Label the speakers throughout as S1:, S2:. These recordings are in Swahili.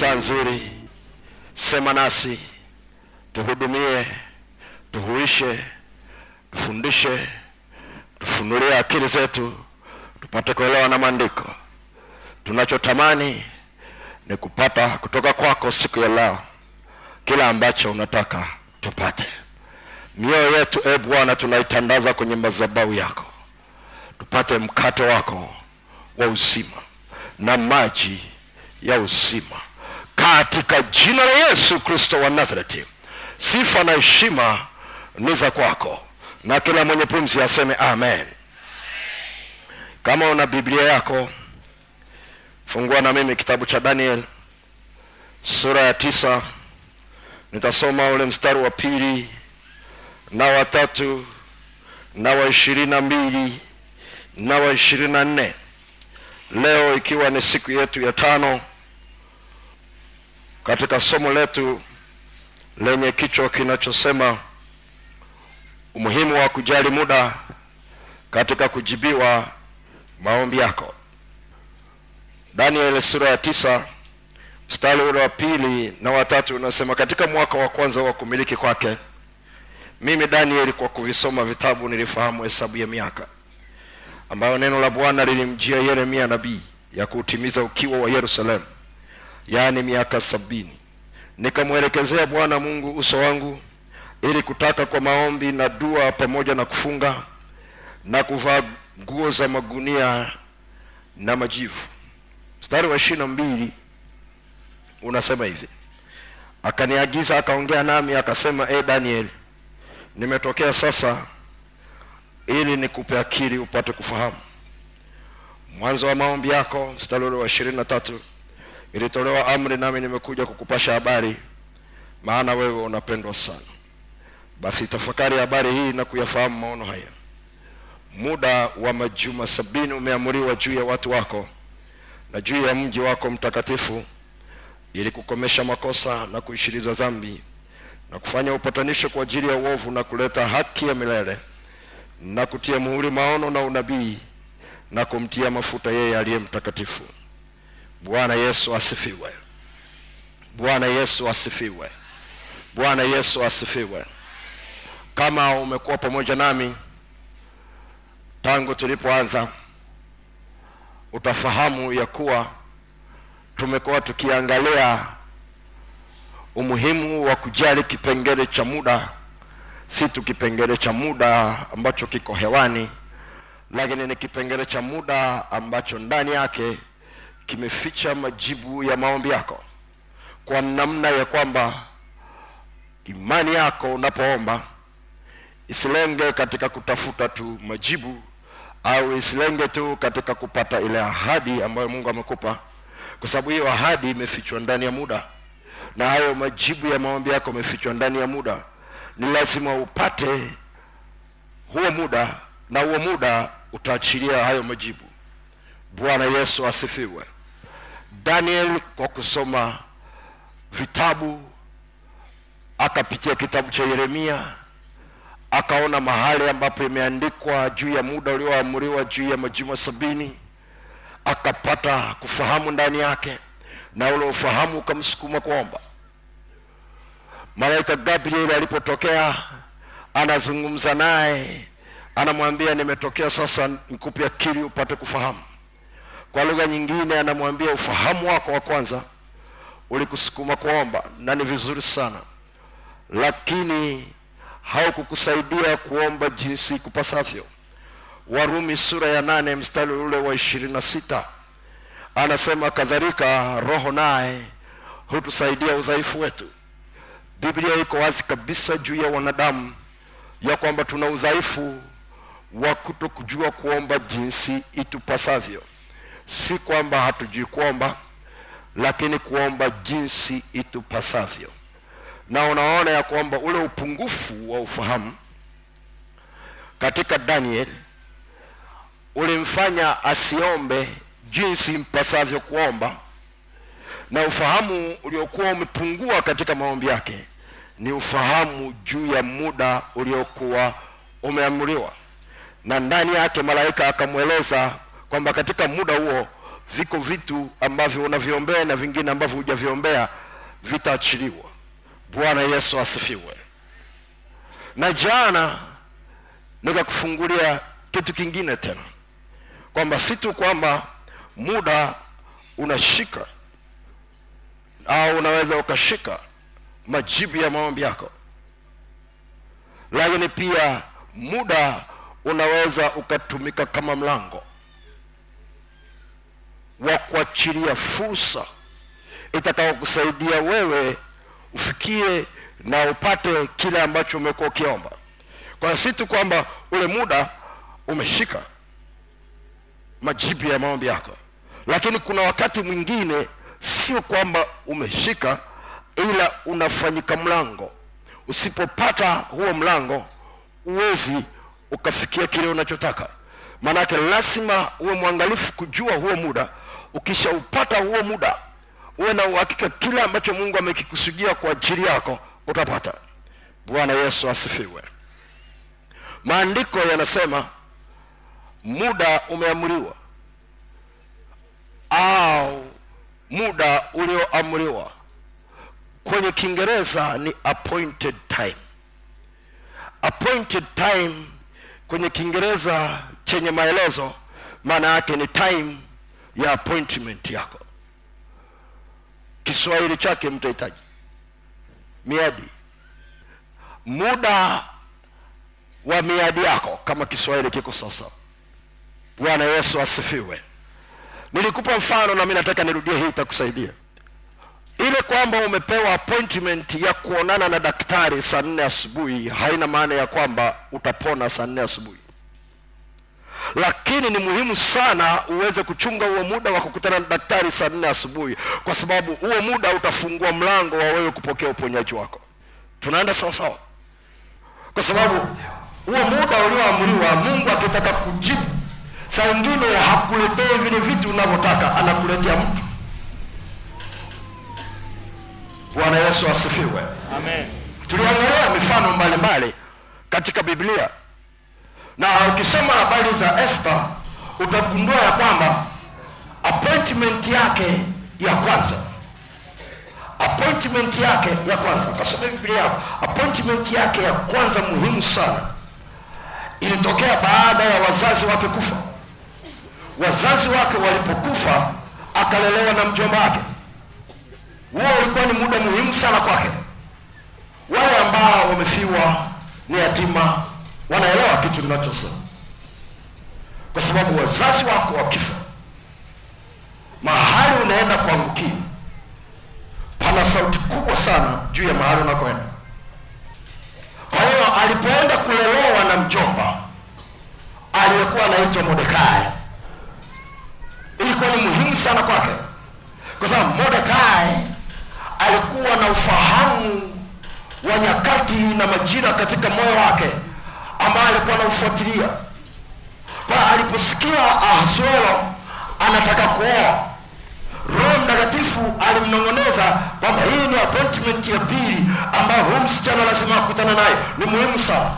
S1: Saa nzuri, sema nasi, tuhudumie, tuhuishe, tufundishe, tufunulie akili zetu, tupate kuelewa na maandiko. Tunachotamani ni kupata kutoka kwako siku ya leo kila ambacho unataka tupate. Mioyo yetu e Bwana, tunaitandaza kwenye madhabahu yako, tupate mkate wako wa uzima na maji ya uzima katika jina la Yesu Kristo wa Nazareti. Sifa na heshima ni za kwako, na kila mwenye pumzi aseme amen. Kama una Biblia yako, fungua na mimi kitabu cha Daniel sura ya tisa. Nitasoma ule mstari wa pili na wa tatu na wa ishirini na mbili na wa ishirini na nne leo ikiwa ni siku yetu ya tano katika somo letu lenye kichwa kinachosema umuhimu wa kujali muda katika kujibiwa maombi yako. Daniel sura ya tisa mstari ule wa pili na watatu unasema, katika mwaka wa kwanza wa kumiliki kwake, mimi Danieli, kwa kuvisoma vitabu nilifahamu hesabu ya miaka ambayo neno la Bwana lilimjia Yeremia nabii ya kuutimiza ukiwa wa Yerusalemu, yaani miaka sabini. Nikamwelekezea Bwana Mungu uso wangu ili kutaka kwa maombi na dua pamoja na kufunga na kuvaa nguo za magunia na majivu. Mstari wa ishirini na mbili unasema hivi, akaniagiza akaongea nami akasema, e daniel nimetokea sasa ili nikupe akili upate kufahamu. Mwanzo wa maombi yako, mstari ule wa ishirini na tatu ilitolewa amri, nami nimekuja kukupasha habari, maana wewe unapendwa sana. Basi tafakari habari hii na kuyafahamu maono haya. Muda wa majuma sabini umeamuriwa juu ya watu wako na juu ya mji wako mtakatifu, ili kukomesha makosa na kuishiriza dhambi na kufanya upatanisho kwa ajili ya uovu na kuleta haki ya milele na kutia muhuri maono na unabii na kumtia mafuta yeye aliye mtakatifu. Bwana Yesu asifiwe! Bwana Yesu asifiwe! Bwana Yesu asifiwe! Kama umekuwa pamoja nami tangu tulipoanza, utafahamu ya kuwa tumekuwa tukiangalia umuhimu wa kujali kipengele cha muda si tu kipengele cha muda ambacho kiko hewani, lakini ni kipengele cha muda ambacho ndani yake kimeficha majibu ya maombi yako, kwa namna ya kwamba imani yako unapoomba isilenge katika kutafuta tu majibu au isilenge tu katika kupata ile ahadi ambayo Mungu amekupa, kwa sababu hiyo ahadi imefichwa ndani ya muda, na hayo majibu ya maombi yako yamefichwa ndani ya muda ni lazima upate huo muda na huo muda utaachilia hayo majibu. Bwana Yesu asifiwe. Daniel kwa kusoma vitabu akapitia kitabu cha Yeremia akaona mahali ambapo imeandikwa juu ya muda ulioamriwa juu ya majuma sabini, akapata kufahamu ndani yake, na ule ufahamu ukamsukuma kuomba. Malaika Gabriel alipotokea anazungumza naye anamwambia nimetokea sasa nikupe akili upate kufahamu kwa lugha nyingine anamwambia ufahamu wako wa kwanza ulikusukuma kuomba na ni vizuri sana. Lakini haukukusaidia kuomba jinsi kupasavyo. Warumi sura ya nane mstari ule wa ishirini na sita anasema kadhalika roho naye hutusaidia udhaifu wetu. Biblia iko wazi kabisa juu ya wanadamu ya kwamba tuna udhaifu wa kuto kujua kuomba jinsi itupasavyo si kwamba hatujui kuomba lakini kuomba jinsi itupasavyo. Na unaona ya kwamba ule upungufu wa ufahamu katika daniel ulimfanya asiombe jinsi mpasavyo kuomba na ufahamu uliokuwa umepungua katika maombi yake ni ufahamu juu ya muda uliokuwa umeamriwa na ndani yake malaika akamweleza kwamba katika muda huo viko vitu ambavyo unaviombea na vingine ambavyo hujaviombea vitaachiliwa. Bwana yesu asifiwe. Na jana nikakufungulia kitu kingine tena kwamba si tu kwamba muda unashika au unaweza ukashika majibu ya maombi yako lakini pia muda unaweza ukatumika kama mlango wa kuachilia fursa itakayokusaidia wewe ufikie na upate kile ambacho umekuwa ukiomba. Kwa si tu kwamba ule muda umeshika majibu ya maombi yako lakini kuna wakati mwingine sio kwamba umeshika ila unafanyika mlango. Usipopata huo mlango uwezi ukafikia kile unachotaka. Maanake lazima uwe mwangalifu kujua huo muda ukishaupata huo muda uwe na uhakika kile ambacho mungu amekikusudia kwa ajili yako utapata. Bwana yesu asifiwe. Maandiko yanasema muda umeamriwa. Au muda ulioamriwa. Kwenye kiingereza ni appointed time. Appointed time kwenye kiingereza chenye maelezo maana yake ni time ya appointment yako. Kiswahili chake mtahitaji. Miadi. Muda wa miadi yako kama kiswahili kiko sasa. Bwana yesu asifiwe. Nilikupa mfano na mi nataka nirudie hii itakusaidia. Ile kwamba umepewa appointment ya kuonana na daktari saa nne asubuhi haina maana ya kwamba utapona saa nne asubuhi lakini ni muhimu sana uweze kuchunga huo muda wa kukutana na daktari saa nne asubuhi kwa sababu huo muda utafungua mlango wa wewe kupokea uponyaji wako tunaenda sawa sawa? kwa sababu huo muda ulioamriwa mungu akitaka kujibu saa ingine hakuletei vile vitu unavyotaka anakuletea mtu bwana yesu asifiwe
S2: Amen.
S1: tuliangalia mifano mbalimbali katika biblia na ukisoma habari za Esther utagundua ya kwamba appointment yake ya kwanza. Appointment yake ya kwanza. Kasoma biblia yako appointment yake ya kwanza muhimu sana. Ilitokea baada ya wazazi wake kufa. Wazazi wake walipokufa akalelewa na mjomba wake. Huo ulikuwa ni muda muhimu sana kwake. Wale ambao wamefiwa ni yatima wanaelewa kitu ninachosema. Kwa sababu wazazi wako wakifa mahali unaenda kuangukia pana sauti kubwa sana juu ya mahali unakoenda. Kwa hiyo alipoenda kulelewa na mjomba aliyekuwa anaitwa modekai ilikuwa ni muhimu sana kwake. Kwa sababu modekai alikuwa na ufahamu wa nyakati na majira katika moyo wake ambayo alikuwa anaufuatilia kwa aliposikia ahasuero anataka kuoa. Roho mtakatifu alimnong'oneza kwamba hii ni appointment ya pili ambayo huyu msichana lazima akutana naye, ni muhimu sana.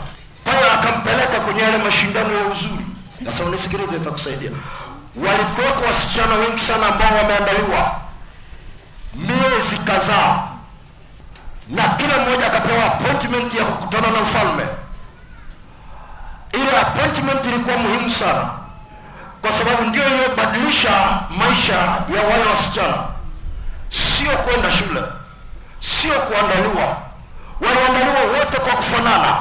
S1: Hiyo akampeleka kwenye yale mashindano ya uzuri. Sasa unisikilize itakusaidia walikuweko wasichana wengi sana ambao wameandaliwa miezi kadhaa na kila mmoja akapewa appointment ya kukutana na mfalme ile appointment ilikuwa muhimu sana. Kwa sababu ndio iliyobadilisha maisha ya wale wasichana. Sio kwenda shule. Sio kuandaliwa. Waliandaliwa wote kwa kufanana.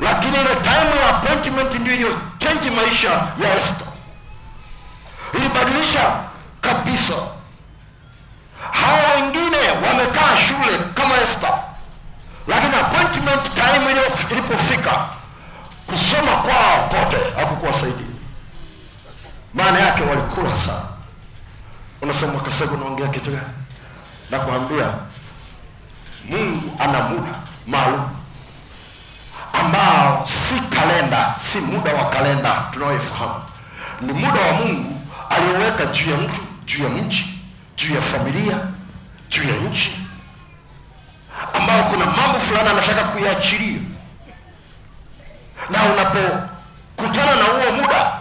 S1: Lakini ile time ya appointment ndio iliyochenji maisha ya Esther. Ilibadilisha kabisa. Hawa wengine wamekaa shule kama Esther. Lakini appointment time ilipofika sana. Unasema kasego unaongea kitu gani? Nakwambia mungu ana muda maalum. Ambao si kalenda si muda wa kalenda tunaoifahamu. Ni muda wa mungu aliyoweka juu ya mtu juu ya mji juu ya familia juu ya nchi. Ambao kuna mambo fulani anataka kuiachilia na unapokutana na huo muda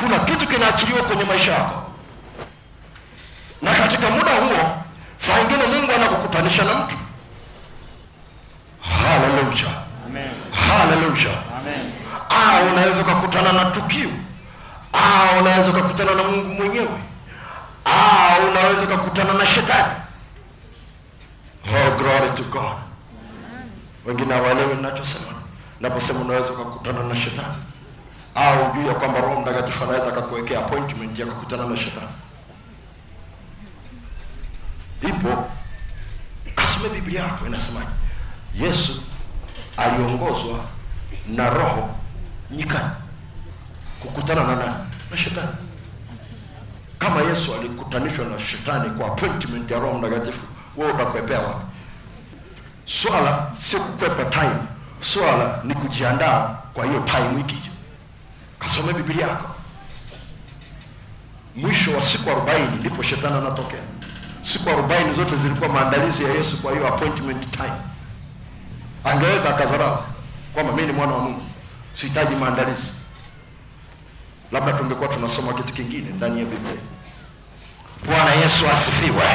S1: kuna kitu kinaachiliwa kwenye maisha yako. Na katika muda huo saa ingine mungu anakukutanisha na mtu. Haleluya haleluya ah unaweza ukakutana na tukio. Ah unaweza ukakutana na mungu mwenyewe. Ah unaweza ukakutana na shetani. Oh glory to god. Wengine hawaelewi nachosema naposema unaweza ukakutana na shetani au juu ya kwamba roho mtakatifu anaweza akakuwekea appointment ya kukutana na shetani. Ipo. Asome biblia yako inasemaje? Yesu aliongozwa na roho nyikani kukutana na nani? Na shetani. Kama yesu alikutanishwa na shetani kwa appointment ya roho mtakatifu wewe utakwepea wapi? Swala sio kukwepa time swala ni kujiandaa kwa hiyo time ikija kasome biblia yako. Mwisho wa siku arobaini ndipo shetani anatokea. Siku arobaini zote zilikuwa maandalizi ya yesu kwa hiyo appointment time. Angeweza akadharau kwamba mi ni mwana wa mungu. Sihitaji maandalizi. Labda tungekuwa tunasoma kitu kingine ndani ya biblia. Bwana yesu asifiwe.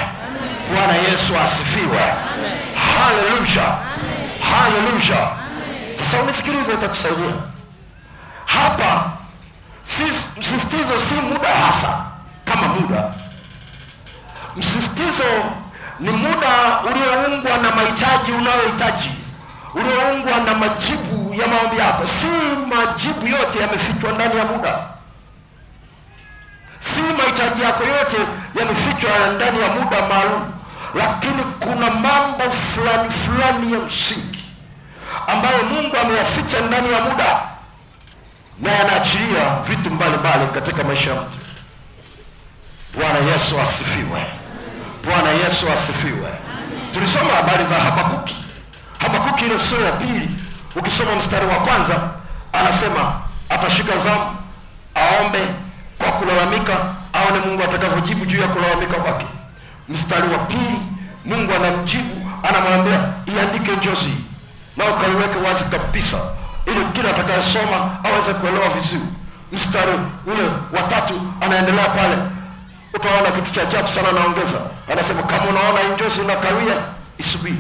S1: Bwana yesu asifiwe. Haleluya haleluya sasa unisikilize itakusaidia. Hapa msisitizo si muda hasa kama muda. Msisitizo ni muda ulioungwa na mahitaji unayohitaji ulioungwa na majibu ya maombi yako. Si majibu yote yamefichwa ndani ya muda. Si mahitaji yako yote yamefichwa ndani ya muda maalum. Lakini kuna mambo fulani fulani ya msingi ambayo mungu ameyaficha ndani ya muda na yanaachilia vitu mbalimbali katika maisha ya mtu. Bwana yesu asifiwe. Bwana yesu asifiwe. Tulisoma habari za habakuki. Habakuki ile sura ya pili ukisoma mstari wa kwanza anasema atashika zamu aombe kwa kulalamika aone mungu atakavyojibu juu ya kulalamika kwake. Mstari wa pili mungu anamjibu anamwambia iandike njozi na ukaiweke wazi kabisa ili kila atakayesoma aweze kuelewa vizuri. Mstari ule watatu anaendelea pale. Utaona kitu cha ajabu sana Naongeza, anasema kama unaona hii na isubiri.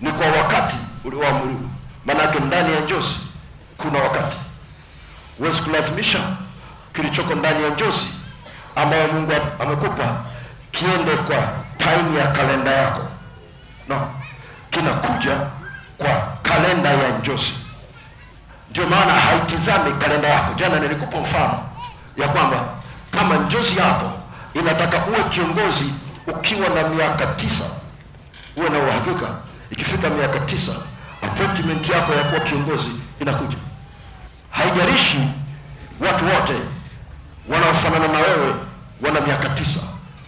S1: Ni kwa wakati ulioamuriwa maanake ndani ya njozi kuna wakati. Huwezi kulazimisha kilichoko ndani ya njozi ambayo mungu amekupa kiende kwa time ya kalenda yako. No. Kinakuja kwa kalenda ya njozi ndio maana haitizami kalenda yako. Jana nilikupa mfano ya kwamba kama njozi yako inataka uwe kiongozi ukiwa na miaka tisa uwe na uhakika ikifika miaka tisa appointment yako ya kuwa kiongozi inakuja. Haijalishi watu wote wanaofanana na wewe wana miaka tisa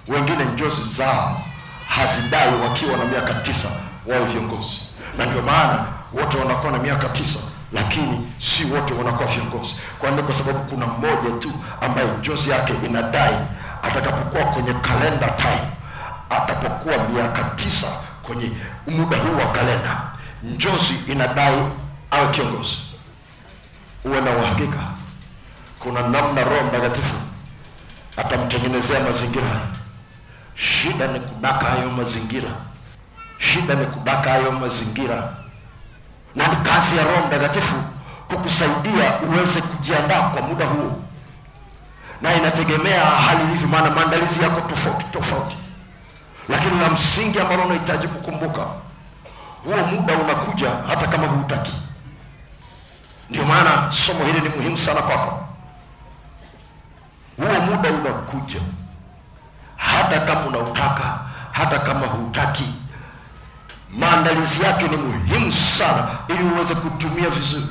S1: wengine njozi zao hazidai wakiwa na miaka tisa wawe viongozi. Na ndio maana wote wanakuwa na miaka tisa lakini si wote wanakuwa viongozi. Kwani kwa sababu kuna mmoja tu ambaye jozi yake inadai atakapokuwa kwenye kalenda time atapokuwa miaka tisa kwenye muda huu wa kalenda njozi inadai awe kiongozi. Uwe na uhakika kuna namna roho mtakatifu atamtengenezea mazingira. Shida ni kudaka hayo mazingira. Shida ni kudaka hayo mazingira na kazi ya roho mtakatifu kukusaidia uweze kujiandaa kwa muda huo. Na inategemea hali ilivyo maana maandalizi yako tofauti tofauti. Lakini la msingi ambalo unahitaji kukumbuka huo muda unakuja hata kama huutaki ndio maana somo hili ni muhimu sana kwako. Huo muda unakuja hata kama unautaka hata kama huutaki maandalizi yake ni muhimu sana ili uweze kutumia vizuri.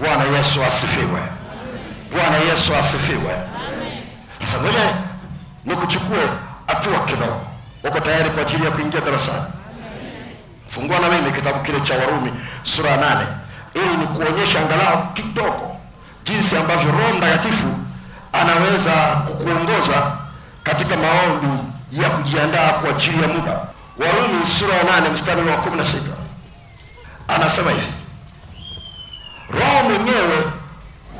S1: Bwana yesu asifiwe. Bwana yesu asifiwe. Sasa ngoja nikuchukue hatua kidogo. Uko tayari kwa ajili ya kuingia darasani? Fungua na mimi kitabu kile cha warumi sura ya nane. Ili ni kuonyesha angalau kidogo jinsi ambavyo roho mtakatifu anaweza kukuongoza katika maombi ya kujiandaa kwa ajili ya muda sura ya nane mstari wa kumi na sita. Anasema hivi. Roho mwenyewe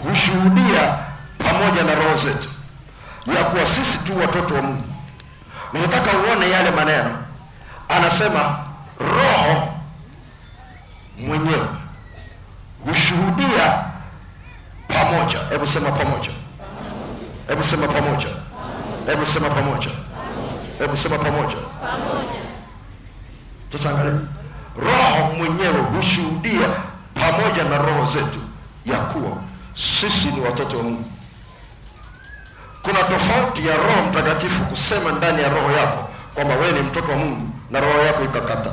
S1: hushuhudia pamoja na roho zetu ya kuwa sisi tu watoto wa mungu. Nataka uone yale maneno. Anasema roho mwenyewe hushuhudia pamoja. Hebu sema pamoja. Hebu sema pamoja. Hebu sema pamoja. Hebu sema pamoja. sasa angalia roho mwenyewe hushuhudia pamoja na roho zetu ya kuwa sisi ni watoto wa mungu. Kuna tofauti ya roho mtakatifu kusema ndani ya roho yako kwamba wewe ni mtoto wa mungu na roho yako ikakata.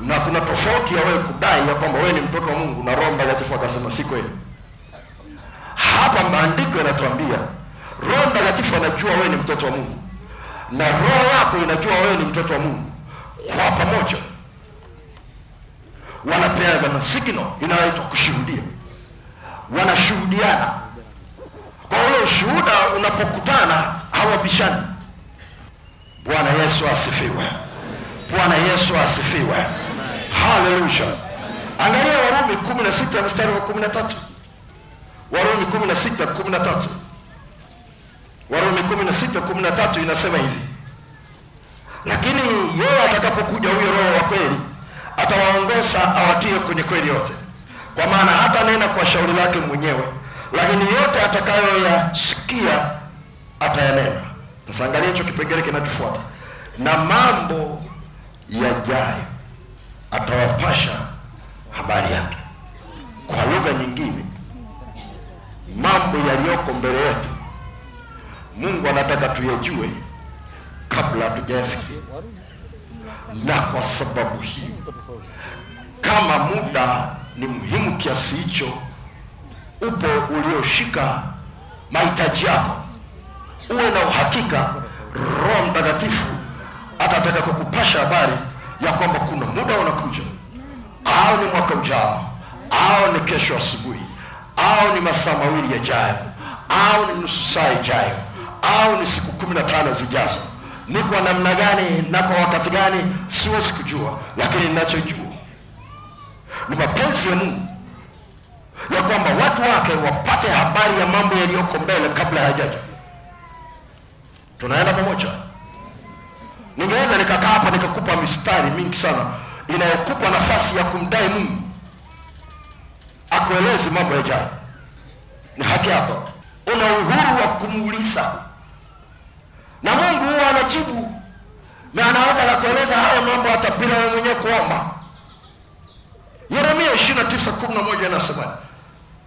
S1: Na kuna tofauti ya wewe kudai ya kwamba wewe ni mtoto wa mungu na roho mtakatifu akasema si kweli. Hapa maandiko yanatuambia roho mtakatifu anajua wewe ni mtoto wa mungu na roho yako inajua wewe ni mtoto wa mungu kwa pamoja. Wanapeana signal inayoitwa kushuhudia. Wanashuhudiana. Kwa hiyo shuhuda unapokutana hawabishani. Bwana yesu asifiwe. Bwana yesu asifiwe. Haleluya. Angalia warumi kumi na sita mstari wa kumi na tatu. Warumi kumi na sita kumi na tatu. Warumi kumi na sita kumi na tatu inasema hivi lakini yeye atakapokuja huyo roho wa kweli atawaongoza awatie kwenye kweli yote. Kwa maana hata nena kwa shauri lake mwenyewe lakini yote atakayoyasikia atayanena. Tasangalia hicho kipengele kinachofuata. Na mambo yajayo atawapasha habari yake. Kwa lugha nyingine mambo yaliyoko mbele yetu mungu anataka tuyajue kabla hatujayafikia na kwa sababu hiyo kama muda ni muhimu kiasi hicho upo ulioshika mahitaji yako uwe na uhakika roho mtakatifu atataka kukupasha habari ya kwamba kuna muda unakuja. Au ni mwaka ujao au ni kesho asubuhi au ni masaa mawili yajayo au ni nusu saa ijayo au ni siku kumi na tano zijazo ni kwa namna gani na kwa wakati gani? Siwezi kujua lakini ninachojua ni mapenzi ya mungu. Ya kwamba watu wake wapate habari ya mambo yaliyoko mbele kabla hayajaja. Tunaenda pamoja. Ningeweza nikakaa hapa nikakupa mistari mingi sana inayokupa nafasi ya kumdai mungu akueleze mambo yajayo. Ni haki yako. Una uhuru wa kumuuliza na mungu huwa anajibu. Na anaweza kueleza hayo mambo hata bila wewe mwenyewe kuomba. Yeremia ishiri na tisa kumi na moja inasema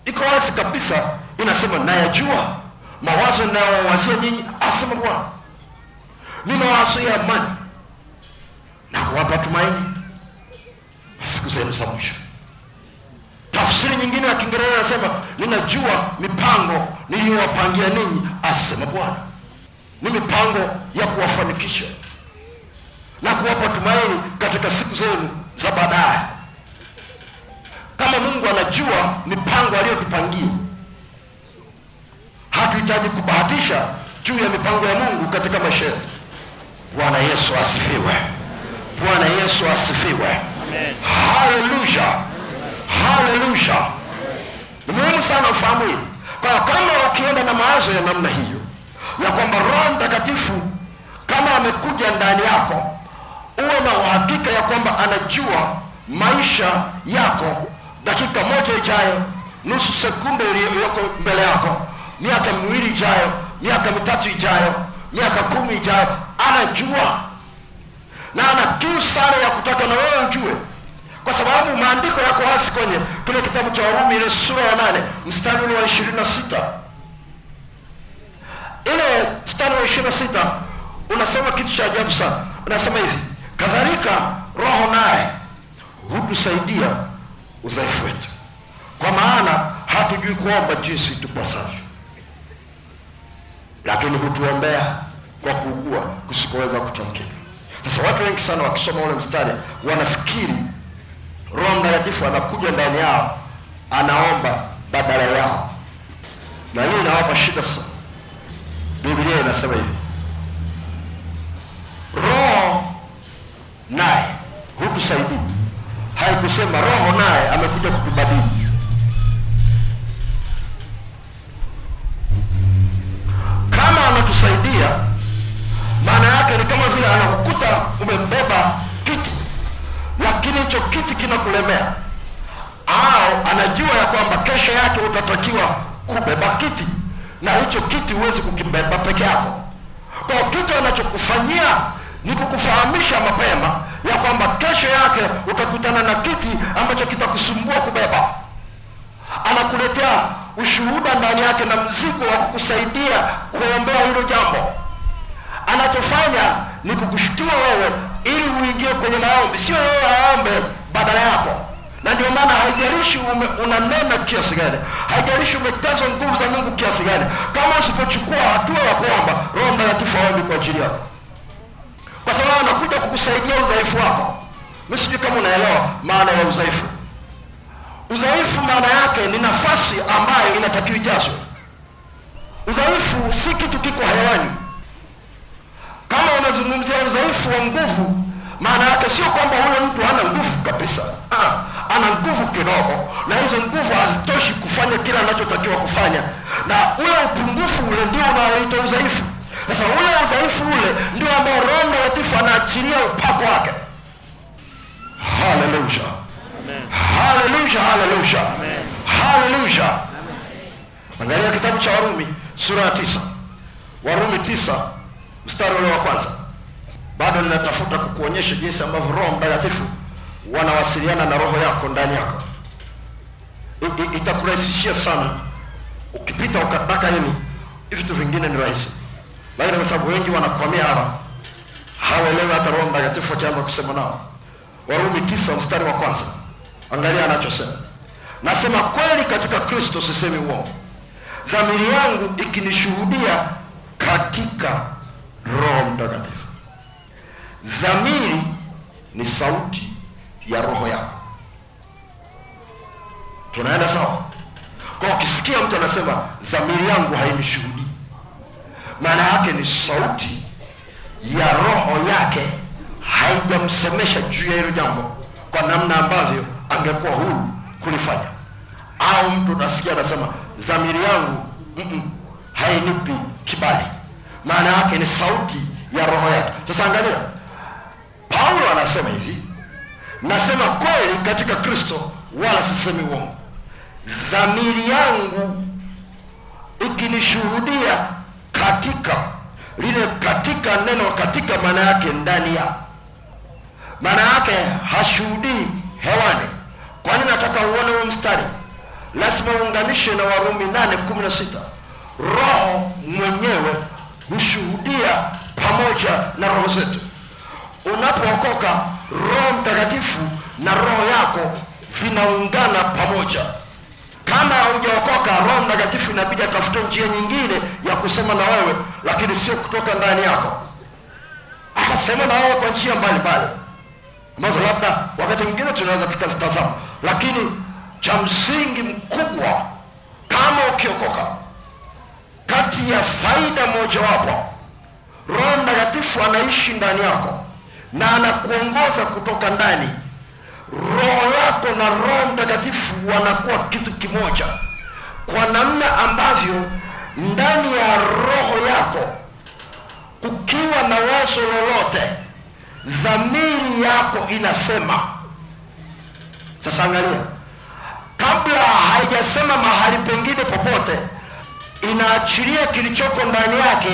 S1: iko wazi kabisa inasema nayajua mawazo inayowazia nyinyi asema bwana. Ni mawazo ya amani na kuwapa tumaini na siku zenu za mwisho. Tafsiri nyingine ya kiingereza inasema ninajua mipango niliyowapangia ninyi asema bwana ni mipango ya kuwafanikisha na kuwapa tumaini katika siku zenu za baadaye. Kama mungu anajua mipango aliyotupangia hatuhitaji kubahatisha juu ya mipango ya mungu katika maisha yetu. Bwana yesu asifiwe. Bwana yesu asifiwe. Haleluya. Haleluya. Ni muhimu sana ufahamu hili. Kwa kama wakienda na mawazo ya namna hiyo ya kwamba roho mtakatifu kama amekuja ndani yako uwe na uhakika ya kwamba anajua maisha yako. Dakika moja ijayo nusu sekunde iliyoko mbele yako miaka miwili ijayo miaka mitatu ijayo miaka kumi ijayo anajua. Na ana kiu sana ya kutaka na wewe ujue. Kwa sababu maandiko yako hasi kwenye kile kitabu cha warumi ile sura ya nane mstari wa ishirini na sita ile mstari wa ishirini na sita unasema kitu cha ajabu sana. Unasema hivi kadhalika roho naye hutusaidia udhaifu wetu. Kwa maana hatujui kuomba jinsi tupasavyo. Lakini hutuombea kwa kuugua kusikoweza kutamkika sasa watu wengi sana wakisoma ule mstari wanafikiri roho mtakatifu anakuja ndani yao anaomba badala yao. Na hiyo inawapa shida sana biblia inasema hivi. Roho naye hutusaidii. Haikusema roho naye amekuja kutubadili. Kama anatusaidia maana yake ni kama vile anakukuta umembeba kiti lakini hicho kiti kinakulemea. Au anajua ya kwamba kesho yake utatakiwa kubeba kiti na hicho kiti huwezi kukibeba peke yako. Kwa kitu anachokufanyia ni kukufahamisha mapema ya kwamba kesho yake utakutana na kiti ambacho kitakusumbua kubeba. Anakuletea ushuhuda ndani yake na mzigo wa kukusaidia kuombea hilo jambo. Anachofanya ni kukushtua wewe ili uingie kwenye maombi. Sio wewe aombe badala yako. Na ndio maana haijalishi unanena kiasi gani haijalishi umetazwa nguvu za mungu kiasi gani. Kama usipochukua hatua ya kuomba roho mtakatifu aombi kwa ajili yako. Kwa sababu anakuja kukusaidia udhaifu wako. Mimi sijui kama unaelewa maana ya udhaifu. Udhaifu maana yake ni nafasi ambayo inatakiwa ijazwe. Udhaifu si kitu kiko hewani. Kama unazungumzia udhaifu wa nguvu maana yake sio kwamba huyo mtu hana nguvu kabisa. Ah, ana nguvu kidogo na hizo nguvu hazitoshi kufanya kile anachotakiwa kufanya. Na ule upungufu ule ndio unaoitwa udhaifu. Sasa ule udhaifu ule ndio ambao roho mtakatifu anaachilia upako wake. Haleluya. Haleluya haleluya. Haleluya. Angalia kitabu cha warumi sura ya tisa. Warumi tisa mstari ule wa kwanza. Bado ninatafuta kukuonyesha jinsi ambavyo roho mtakatifu wanawasiliana na roho yako ndani yako. Itakurahisishia sana ukipita ukataka hivi vitu vingine ni rahisi. Lakini kwa sababu wengi wanakwamia hapa hawaelewi hata roho mtakatifu akianza kusema nao. Warumi tisa mstari wa kwanza. Angalia anachosema. Nasema kweli katika kristo sisemi uongo. Dhamiri yangu ikinishuhudia katika roho mtakatifu. Dhamiri ni sauti ya roho yako. Tunaenda sawa? Kwa ukisikia mtu anasema dhamiri yangu hainishuhudii maana yake ni sauti ya roho yake haijamsemesha juu ya hilo jambo kwa namna ambavyo angekuwa huru kulifanya. Au mtu utasikia anasema dhamiri yangu hainipi kibali. Maana yake ni sauti ya roho yake. Sasa angalia paulo anasema hivi nasema kweli katika kristo wala sisemi uongo. Dhamiri yangu ikinishuhudia katika lile katika neno katika maana yake ndani ya. Maana yake hashuhudii hewani. Kwani nataka uone huo mstari? Lazima uunganishe na warumi 816 roho mwenyewe hushuhudia pamoja na roho zetu. Unapookoka roho mtakatifu na roho yako vinaungana pamoja. Kama haujaokoka roho mtakatifu inabidi atafute njia nyingine ya kusema na wewe lakini sio kutoka ndani yako. Atasema na wewe kwa njia mbalimbali. Ambazo labda wakati mwingine tunaweza tukazitazama. Lakini cha msingi mkubwa kama ukiokoka kati ya faida mojawapo roho mtakatifu anaishi ndani yako na anakuongoza kutoka ndani. Roho yako na roho mtakatifu wanakuwa kitu kimoja. Kwa namna ambavyo ndani ya roho yako kukiwa na wazo lolote dhamiri yako inasema. Sasa angalia kabla haijasema mahali pengine popote inaachilia kilichoko ndani yake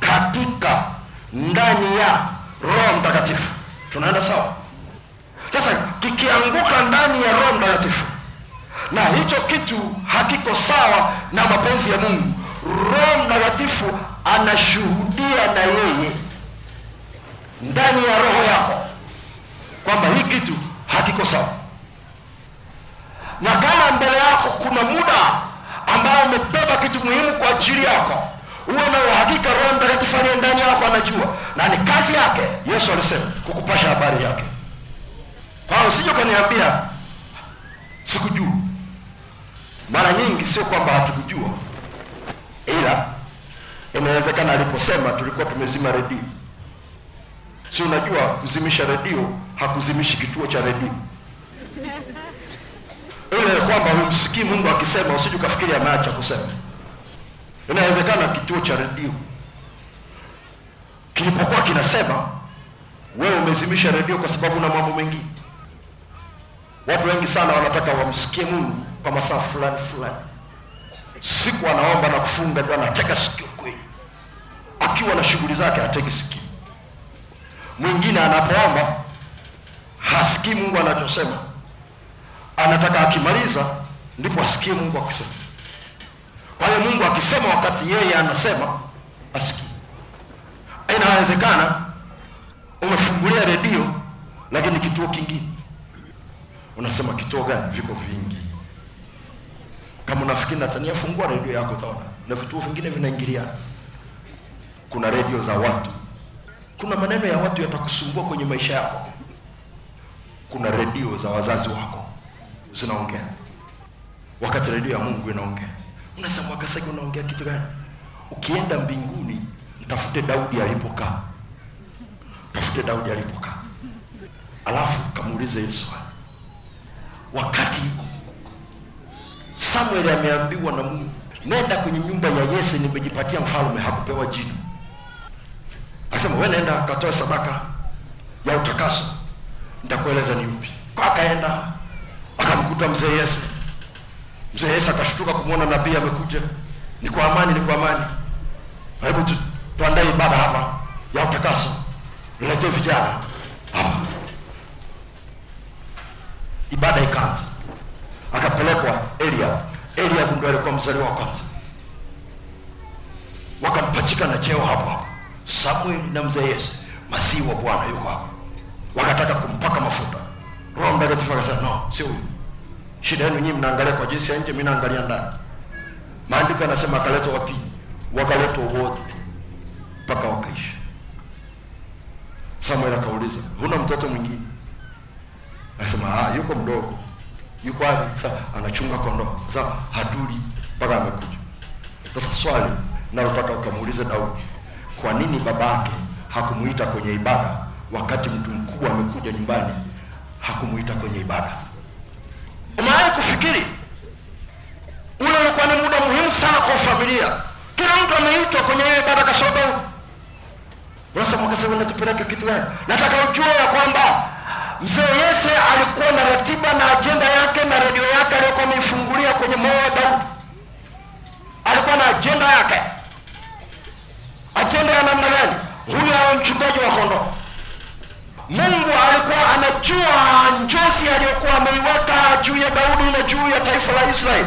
S1: katika ndani ya roho mtakatifu. Tunaenda sawa? Sasa kikianguka ndani ya roho mtakatifu na hicho kitu hakiko sawa na mapenzi ya mungu roho mtakatifu anashuhudia na yeye ndani ya roho yako kwamba hii kitu hakiko sawa. Na kama mbele yako kuna muda ambao umebeba kitu muhimu kwa ajili yako uwe na uhakika roho mtakatifu aliye ndani yako anajua. Na ni kazi yake yesu alisema kukupasha habari yake. Kwao usije ukaniambia sikujua mara nyingi sio kwamba hatukujua ila inawezekana aliposema tulikuwa tumezima redio. Si unajua kuzimisha redio hakuzimishi kituo cha redio? Ile kwamba humsikii mungu akisema usije ukafikiri ameacha kusema inawezekana kituo cha redio kilipokuwa kinasema wewe umezimisha redio kwa sababu na mambo mengine. Watu wengi sana wanataka wamsikie mungu kwa masaa fulani fulani. Siku anaomba na kufunga ndio anatega sikio kweli. Akiwa na shughuli zake hategi sikio. Mwingine anapoomba hasikii mungu anachosema. Anataka akimaliza ndipo asikie mungu akisema kwa hiyo mungu akisema wakati yeye anasema asikii inawezekana umefungulia redio lakini kituo kingine. Unasema kituo gani? Viko vingi. Kama unafikiri natania fungua redio yako utaona. Na vituo vingine vinaingilia kuna redio za watu. Kuna maneno ya watu yatakusumbua kwenye maisha yako. Kuna redio za wazazi wako zinaongea. Wakati redio ya mungu inaongea unasema wakasagi unaongea kitu gani? Ukienda mbinguni mtafute daudi alipokaa. Tafute daudi alipokaa. Alafu kamuulize hili swali. Wakati Samuel ameambiwa na mungu nenda kwenye nyumba ya yese nimejipatia mfalme hakupewa jina. Akasema wewe nenda akatoa sadaka ya utakaso. Nitakueleza ni upi. Kwa akaenda akamkuta mzee yese mzee Yesu akashtuka kumwona nabii amekuja. Ni kwa amani ni kwa amani. Hebu tu, tuandae ibada hapa ya utakaso. Letee vijana. Hapa. Ibada ikaanza. Akapelekwa eliab. Eliab ndio alikuwa mzaliwa wa kwanza. Wakampachika na cheo hapo samuel na mzee yesu. Masihi wa bwana yuko hapo wakataka kumpaka mafuta. Roho mtakatifu akasema no sio huyu shida yenu nyinyi mnaangalia kwa jinsi ya nje mimi naangalia ndani. Maandiko yanasema akaletwa wapi? Wakaletwa wote mpaka wakaisha samuel akauliza huna mtoto mwingine? Anasema ah, yuko mdogo. Yuko wapi? Sasa anachunga kondoo. Sasa hatuli mpaka amekuja. Sasa swali nalotaka ukamuulize daudi kwa nini baba yake hakumuita kwenye ibada wakati mtu mkubwa amekuja nyumbani hakumuita kwenye ibada umewahi kufikiri? Ule ulikuwa ni muda muhimu sana kwa familia. Kila mtu ameitwa kwenye hiyo ibada kasoda sasa kitu gani? Nataka ujue ya kwamba mzee yese alikuwa na ratiba na ajenda yake na redio yake aliyokuwa ameifungulia kwenye moyo wa daudi. Alikuwa na ajenda yake. Ajenda ya namna gani? Huyu awe mchungaji wa kondoo mungu alikuwa anajua njozi aliyokuwa ameiweka juu ya daudi na juu ya taifa la israeli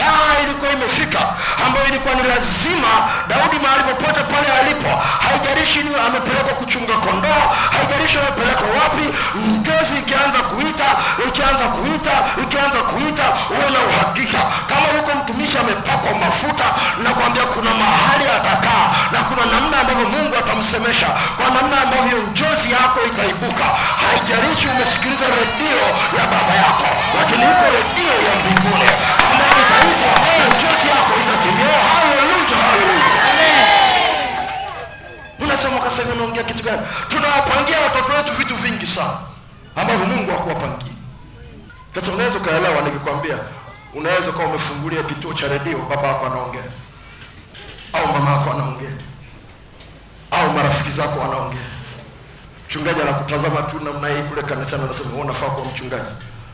S1: saa ilikuwa imefika ambayo ilikuwa ni lazima daudi mahali popote pale alipo haijalishi ni amepelekwa kuchunga kondoo haijarishi amepelekwa wapi njozi ikianza kuita ikianza kuita ikianza kuita uwe na uhakika. Kama yuko mtumishi amepakwa mafuta nakwambia kuna mahali atakaa na kuna namna ambavyo mungu atamsemesha kwa namna ambavyo njozi yako itaibuka. Haijarishi umesikiliza redio ya baba yako lakini iko redio ya mbinguni na yako unaongea kitu gani? Tunawapangia watoto wetu vitu vingi sana ambavyo mungu hakuwapangia. Sasa unaweza ukaelewa nikikwambia unaweza ukawa umefungulia kituo cha redio baba yako anaongea au mama yako anaongea au marafiki zako wanaongea. Mchungaji anakutazama tu namna hii kule kanisani anasema unafaa kuwa mchungaji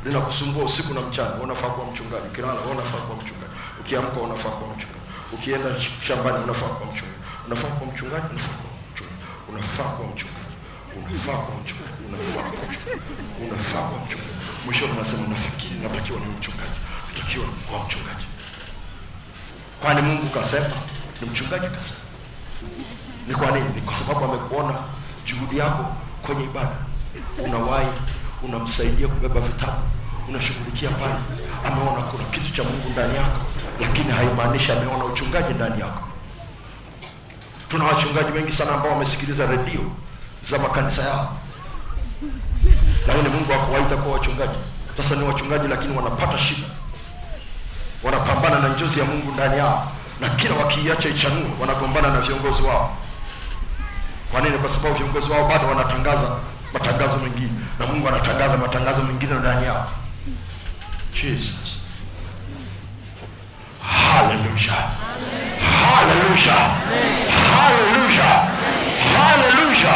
S1: linakusumbua usiku na mchana unafaa kuwa mchungaji ukilala unafaa kuwa mchungaji ukiamka unafaa kuwa mchungaji ukienda shambani unafaa kuwa mchungaji unafaa kuwa mchungaji unafaa kuwa mchungaji unafaa kuwa mchungaji unafaa kuwa mchungaji unafaa kuwa mchungaji unafaa kuwa mchungaji mwisho unasema nafikiri natakiwa ni mchungaji natakiwa kuwa mchungaji kwani mungu kasema ni mchungaji kasema ni kwa nini ni kwa sababu amekuona juhudi yako kwenye ibada unawahi unamsaidia kubeba vitabu unashughulikia pale ameona kuna kitu cha mungu ndani yako lakini haimaanishi ameona uchungaji ndani yako. Tuna wachungaji wengi sana ambao wamesikiliza redio za makanisa yao. Lakini mungu akuwaita kuwa wachungaji. Sasa ni wachungaji lakini wanapata shida. Wanapambana na njozi ya mungu ndani yao na kila wakiiacha ichanue wanagombana na viongozi wao. Kwa nini? Kwa sababu viongozi wao bado wanatangaza matangazo mengine na mungu anatangaza matangazo mengine ndani yao. Jesus. Haleluya haleluya haleluya haleluya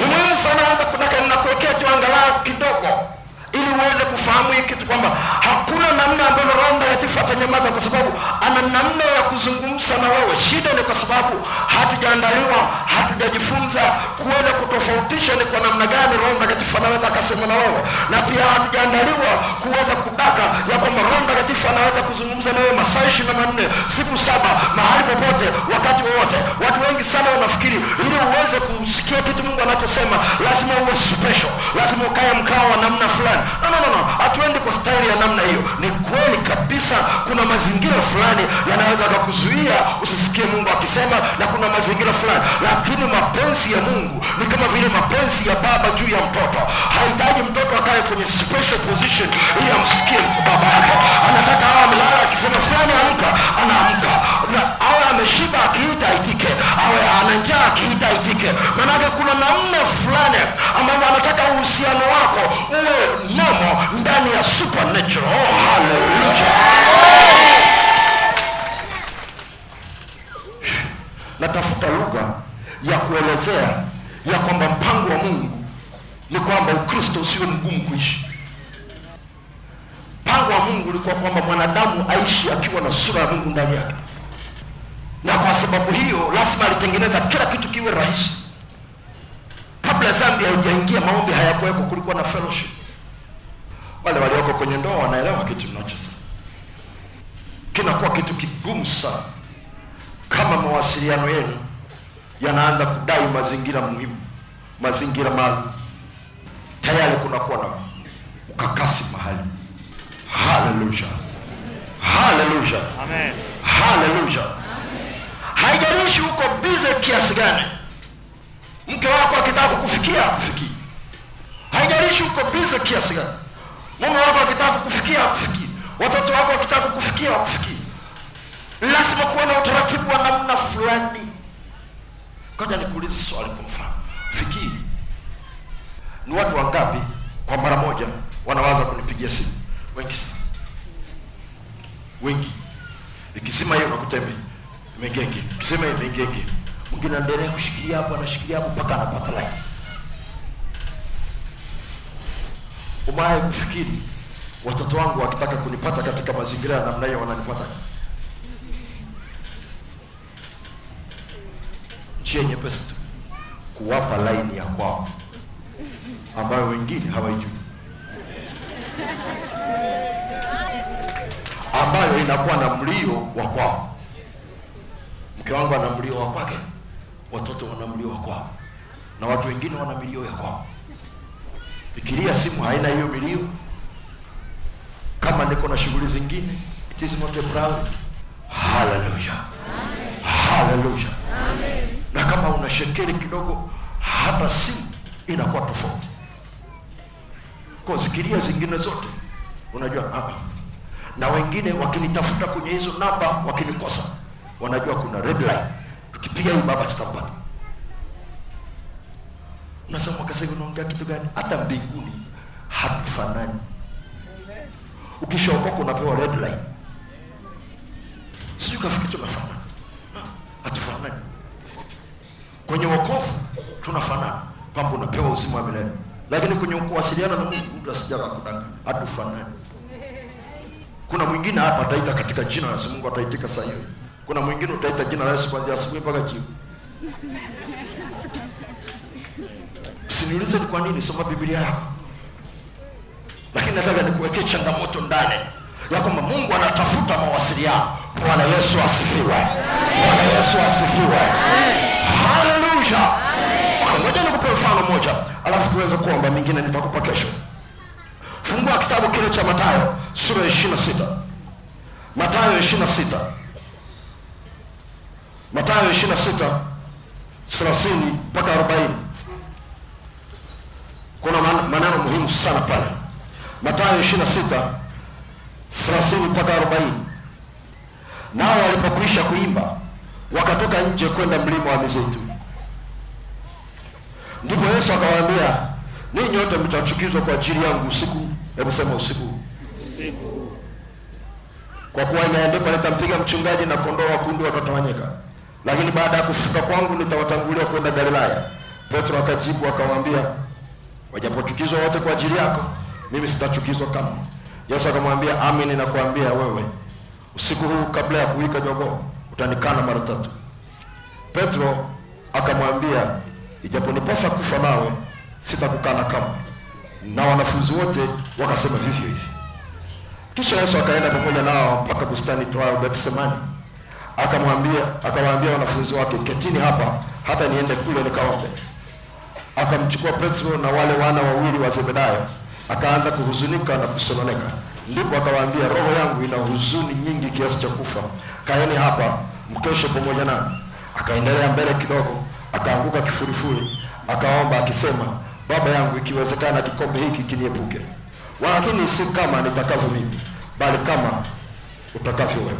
S1: Mungu sana anaweza kutaka ninakuwekea tu angalau kidogo ili uweze kufahamu hii kitu kwamba hakuna namna ambayo roho mtakatifu atanyamaza kwa sababu ana namna ya kuzungumza na wewe. Shida ni kwa sababu hatujaandaliwa hatujajifunza. Kuweza kutofautisha ni kwa namna gani roho mtakatifu anaweza akasema na wewe. Na pia hatujaandaliwa kuweza kudaka ya kwamba roho mtakatifu anaweza kuzungumza na wewe masaa ishiri na manne siku saba mahali popote wakati wowote. Watu wengi sana wanafikiri ili uweze kusikia kitu mungu anachosema lazima uwe special. Lazima ukae mkao wa namna fulani no, no, no, no. hatuendi kwa staili ya namna hiyo. Ni kweli kabisa kuna mazingira fulani yanaweza kakuzuia usisikie mungu akisema na kuna mazingira fulani. Lakini mapenzi ya mungu ni kama vile mapenzi ya baba juu ya mtoto. Hahitaji mtoto akae kwenye special position ili amsikie baba yake anataka awe amelala akisema fulani amka anaamka ameshiba akiita aitike awe ana akiita aitike. Maanake kuna namna fulani ambavyo anataka uhusiano wako uwe nomo ndani ya supernatural. Oh, natafuta lugha ya kuelezea ya kwamba mpango wa mungu ni kwamba ukristo usiwe mgumu kuishi. Mpango wa mungu ulikuwa kwamba mwanadamu aishi akiwa na sura ya mungu ndani yake na kwa sababu hiyo lazima alitengeneza kila kitu kiwe rahisi. Kabla zambi haijaingia maombi hayakuweko kulikuwa na fellowship. Wale walioko kwenye ndoa wanaelewa kitu tunachosema kinakuwa kitu kigumu sana. Kama mawasiliano yenu yanaanza kudai mazingira muhimu mazingira maalum tayari kunakuwa na ukakasi mahali. Haleluya haleluya
S2: Amen.
S1: haleluya haijalishi uko bize kiasi gani. Mke wako akitaka kukufikia akufikii. Haijalishi uko bize kiasi gani. Mume wako akitaka kukufikia akufikii. Watoto wako wakitaka kukufikia wakufikii lazima kuwa na utaratibu wa namna fulani. Ngoja nikuulize swali kwa mfano. Fikiri. Ni watu wangapi kwa mara moja wanawaza kunipigia simu? Wengi wengi. Ikisima hiyo nakutembea imegenge Tuseme imegenge mwingine anaendelea kushikilia hapo anashikilia hapo mpaka anapata line umaye kufikiri watoto wangu wakitaka kunipata katika mazingira ya namna hiyo wananipata. Njia nyepesi tu kuwapa laini ya kwao ambayo wengine hawaijui. Ambayo inakuwa na mlio wa kwao mke wangu ana mlio wa kwake watoto wana mlio wa kwao na watu wengine wana milio ya kwao. Fikiria simu haina hiyo milio. Kama niko na shughuli zingine it is not a problem. haleluya haleluya na kama una shekeli kidogo hata simu inakuwa tofauti. Kwa zikilia zingine zote unajua na wengine wakinitafuta kwenye hizo namba wakinikosa wanajua kuna red line. Tukipiga huyu baba tutampata. Unasema kasema unaongea kitu gani? Hata mbinguni hatufanani ukishaokoka unapewa red line. Sijui kafikiri tunafanana hatufanani. Kwenye wokovu tunafanana kwamba unapewa uzima wa milele. Lakini kwenye kuwasiliana na mungu mtu sijara kudanga, hatufanani. Kuna mwingine hapa ataita katika jina la mungu ataitika saa hiyo kuna mwingine utaita jina la Yesu kuanzia asubuhi mpaka jioni. Usiniulize ni kwa nini, soma Biblia yako, lakini nataka nikuwekee changamoto ndani ya kwamba Mungu anatafuta mawasiliano. Bwana Yesu asifiwe! Bwana Yesu asifiwe! Haleluya! Ngoja nikupe mfano mmoja, alafu tuweze kuomba, mingine nitakupa kesho. Fungua kitabu kile cha Mathayo sura ya 26, Mathayo 26 Mathayo 26 30 mpaka 40. Kuna maneno muhimu sana pale. Mathayo 26 30 mpaka 40. Nao walipokwisha kuimba wakatoka nje kwenda mlima wa Mizeituni. Ndipo Yesu akawaambia, ninyi nyote mtachukizwa kwa ajili yangu usiku. Hebu sema usiku, usiku, kwa kuwa imeandikwa, nitampiga mchungaji na kondoo wa kundi watatawanyika lakini baada ya kufuka kwangu nitawatangulia kwenda galilaya. Petro akajibu akamwambia, wajapochukizwa wote kwa ajili yako mimi sitachukizwa kama yesu akamwambia amin nakuambia wewe usiku huu kabla ya kuwika jogoo utanikana mara tatu. Petro akamwambia ijaponipasa kufa nawe sitakukana kama na wanafunzi wote wakasema vivyo hivyo. Kisha yesu akaenda pamoja nao mpaka bustani itwayo getsemani akamwambia akawaambia wanafunzi wake ketini hapa hata niende kule nikaombe. Akamchukua petro na wale wana wawili wa zebedayo akaanza kuhuzunika na kusononeka. Ndipo akawaambia roho yangu ina huzuni nyingi kiasi cha kufa. Kaeni hapa mkeshe pamoja nami. Akaendelea mbele kidogo akaanguka kifurifuri akaomba akisema baba yangu ikiwezekana kikombe hiki kiniepuke. Walakini si kama nitakavyo mimi bali kama utakavyo wewe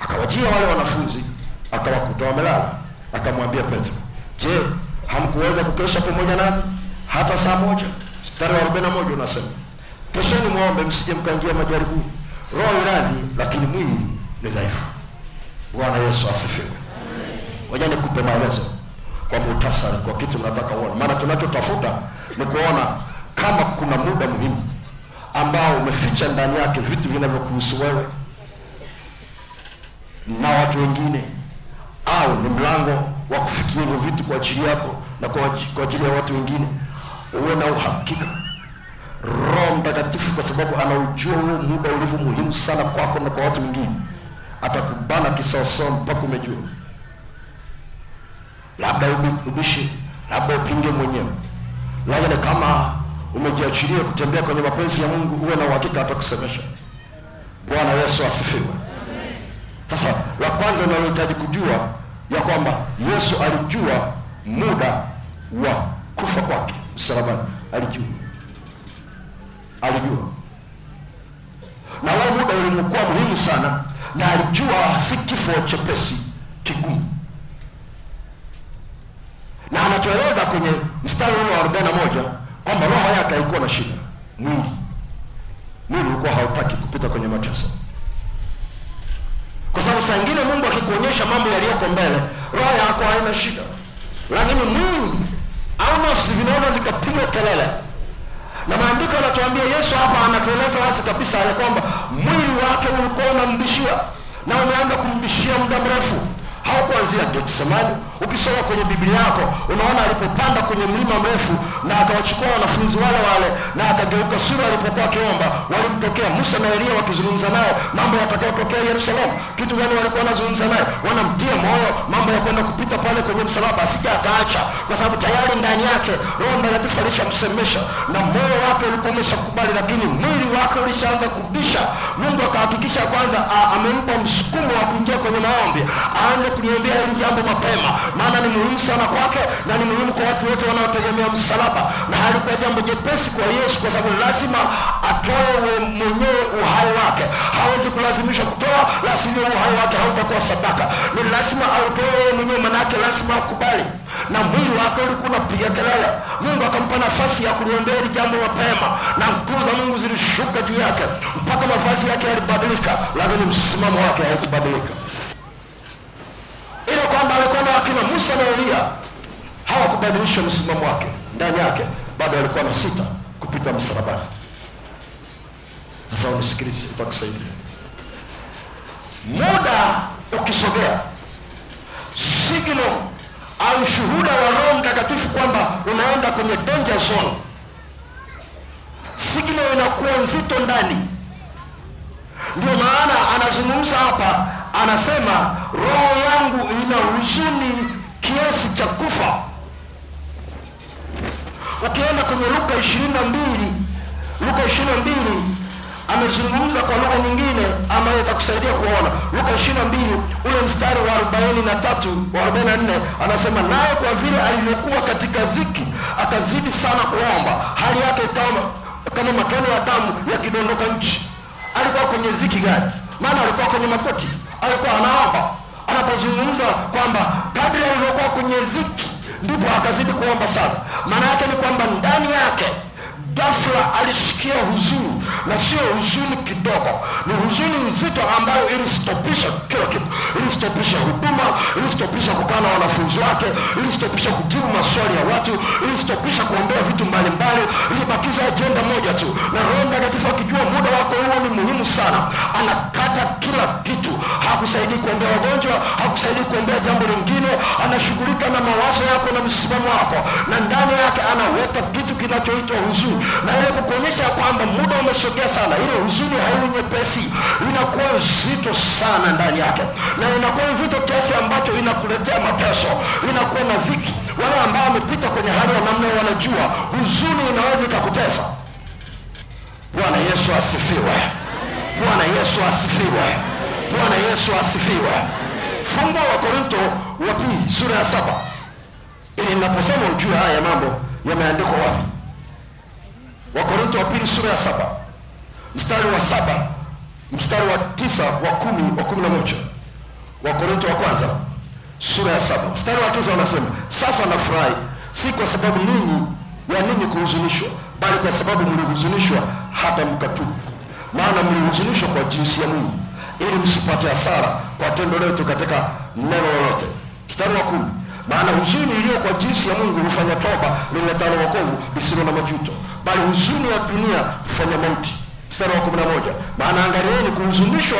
S1: akawajia wale wanafunzi akawakuta wamelala akamwambia petro je hamkuweza kukesha pamoja nami hata saa moja? Mstari wa 41 unasema kesheni mwombe msije mkaingia majaribuni. Roho iradhi lakini mwili ni dhaifu. Bwana yesu asifiwe. Moja nikupe maelezo kwa muhtasari kwa kitu nataka uone. Maana tunachotafuta ni kuona kama kuna muda muhimu ambao umeficha ndani yake vitu vinavyokuhusu wewe na watu wengine. Au ni mlango wa kufikia hivyo vitu kwa ajili yako na kwa ajili ya watu wengine. Uwe na uhakika. Roho mtakatifu kwa sababu anaujua huo muda ulivyo muhimu sana kwako na kwa watu wengine atakubana kisawasawa mpaka umejua. Labda ubi- ubishi labda upinge mwenyewe. Lakini kama umejiachilia kutembea kwenye mapenzi ya mungu uwe na uhakika atakusemesha. Bwana yesu asifiwe sasa la kwanza unalohitaji kujua ya kwamba yesu alijua muda wa kufa kwake. Msalabani. Alijua. Alijua. Na huo muda ulimkuwa muhimu sana na alijua si kifo chepesi kigumu. Na anatueleza kwenye mstari ule wa 41 kwamba roho yake haikuwa na shida. Mwili. Mwili ulikuwa hautaki kupita kwenye mateso kwa sababu saa ingine mungu akikuonyesha mambo yaliyoko mbele roho yako haina shida. Lakini mwili au nafsi vinaweza vikapigwa kelele. Na maandiko yanatuambia yesu hapa anatueleza wazi kabisa ya kwamba mwili wake ulikuwa unambishia na umeanza kumbishia muda mrefu. Haukuanzia getsemani ukisoma kwenye biblia yako unaona alipopanda kwenye mlima mrefu na akawachukua wanafunzi wale wale na akageuka sura alipokuwa akiomba walimtokea musa na elia wakizungumza naye mambo yatakayotokea yerusalemu. Kitu gani walikuwa wanazungumza naye? Wanamtia moyo mambo ya kwenda kupita pale kwenye msalaba asija akaacha kwa sababu tayari ndani yake roho mtakatifu alishamsemesha na moyo wake ulikuwa umeshakubali lakini mwili wake ulishaanza kubisha mungu akahakikisha kwanza amempa msukumo wa kuingia kwenye maombi aanze kuliombea hili jambo mapema maana ni muhimu sana kwake na ni muhimu kwa watu wote wanaotegemea msalaba. Na halikuwa jambo jepesi kwa yesu kwa sababu lazima atoe we- mwenyewe uhai wake. Hawezi kulazimisha kutoa lazima uhai wake hautakuwa sadaka. Ni lazima autoe mwenyewe manake lazima akubali. Na mwili wake ulikuwa unapiga kelele. Mungu akampa nafasi ya kuliombea hili jambo mapema na nguvu za mungu zilishuka juu yake mpaka mavazi yake yalibadilika lakini msimamo wake haukubadilika. Ile kwamba alikuwa na wakina musa na elia hawakubadilisha msimamo wake ndani yake bado alikuwa na sita kupita msalabani. Sasa unisikilize itakusaidia muda ukisogea signal au shuhuda wa roho mtakatifu kwamba unaenda kwenye danger zone. Signal inakuwa nzito ndani. Ndio maana anazungumza hapa anasema roho yangu ina huzuni kiasi cha kufa. Ukienda kwenye luka ishirini na mbili luka ishirini na mbili amezungumza kwa lugha nyingine ambayo itakusaidia kuona. Luka ishirini na mbili ule mstari wa arobaini na tatu wa arobaini na nne anasema naye kwa vile alivyokuwa katika ziki akazidi sana kuomba hali yake ikawa kama matone ya damu yakidondoka nchi. Alikuwa kwenye ziki gani? Maana alikuwa kwenye makoti alikuwa anaomba anapozungumza kwamba kadri alivyokuwa kwenye ziki ndipo akazidi kuomba sana. Maana yake ni kwamba ndani yake ghafla alishikia huzuni na sio huzuni kidogo ni huzuni nzito ambayo ilistopisha kila kitu. Ilistopisha huduma ilistopisha kukaa na wanafunzi wake ilistopisha kujibu maswali ya watu ilistopisha kuombea vitu mbalimbali ilibakiza ajenda moja tu. Na roho mtakatifu akijua muda wako huo ni muhimu sana. Anakata kila kitu. Hakusaidii kuombea wagonjwa hakusaidii kuombea jambo lingine. Anashughulika na mawazo yako na msimamo wako. Na ndani yake anaweka kitu kinachoitwa huzuni. Na ile kukuonyesha kwamba muda umesogea sana. Ile huzuni haiwi nyepesi inakuwa nzito sana ndani yake. Na inakuwa nzito kiasi ambacho inakuletea mateso inakuwa na dhiki. Wale ambao wamepita kwenye hali ya namna wanajua huzuni inaweza ikakutesa. Bwana yesu asifiwe. Bwana yesu asifiwe. Bwana yesu asifiwe. Fungu wa korinto wa pili sura ya saba. Ili ninaposema ujue haya mambo yameandikwa wapi? Wakorinto wa pili sura ya saba mstari wa saba. Mstari wa tisa wa kumi wa kumi na moja. Wa wakorinto wa kwanza sura ya saba. Mstari wa tisa wanasema sasa nafurahi si kwa sababu ninyi ya ninyi kuhuzunishwa bali kwa sababu mlihuzunishwa hata mkatubu. Maana mlihuzunishwa kwa jinsi ya mungu ili msipate hasara kwa tendo letu katika neno lolote. Mstari wa kumi. Maana huzuni iliyo kwa jinsi ya mungu hufanya toba liletalo wakovu lisilo na majuto bali huzuni ya dunia hufanya mauti mstari wa kumi na moja. Maana angalieni kuhuzunishwa